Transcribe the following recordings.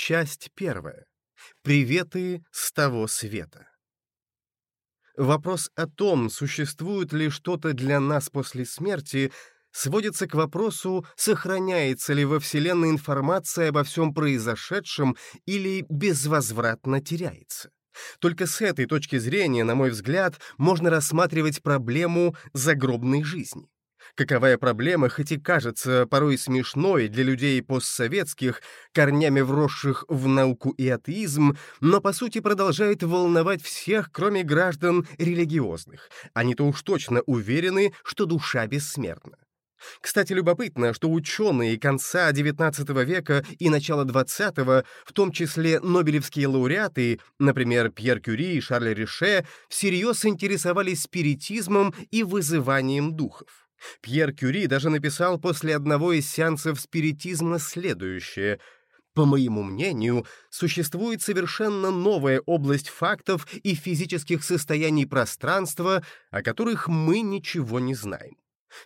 Часть первая. Приветы с того света. Вопрос о том, существует ли что-то для нас после смерти, сводится к вопросу, сохраняется ли во Вселенной информация обо всем произошедшем или безвозвратно теряется. Только с этой точки зрения, на мой взгляд, можно рассматривать проблему загробной жизни. Каковая проблема, хоть и кажется порой смешной для людей постсоветских, корнями вросших в науку и атеизм, но по сути продолжает волновать всех, кроме граждан религиозных. Они-то уж точно уверены, что душа бессмертна. Кстати, любопытно, что ученые конца XIX века и начала XX, в том числе нобелевские лауреаты, например, Пьер Кюри и Шарль Реше, всерьез интересовались спиритизмом и вызыванием духов. Пьер Кюри даже написал после одного из сеансов спиритизма следующее по моему мнению, существует совершенно новая область фактов и физических состояний пространства, о которых мы ничего не знаем.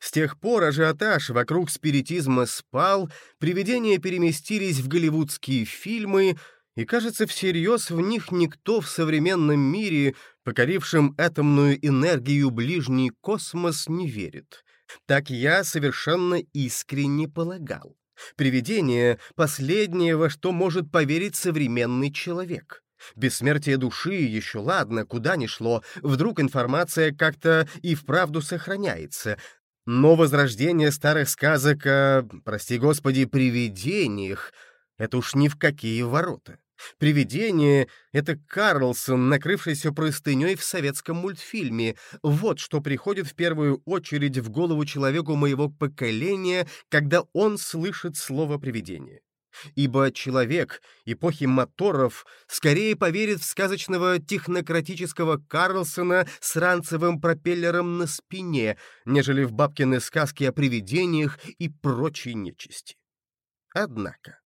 С тех пор ажиотаж вокруг спиритизма спал, привидения переместились в голливудские фильмы, и, кажется, всерьез в них никто в современном мире, покорившем атомную энергию ближний космос, не верит. Так я совершенно искренне полагал. Привидение — последнее, во что может поверить современный человек. Бессмертие души еще ладно, куда ни шло, вдруг информация как-то и вправду сохраняется. Но возрождение старых сказок о, прости господи, привидениях — это уж ни в какие ворота. Привидение — это Карлсон, накрывшийся простыней в советском мультфильме. Вот что приходит в первую очередь в голову человеку моего поколения, когда он слышит слово «привидение». Ибо человек эпохи моторов скорее поверит в сказочного технократического Карлсона с ранцевым пропеллером на спине, нежели в бабкины сказки о привидениях и прочей нечисти. Однако.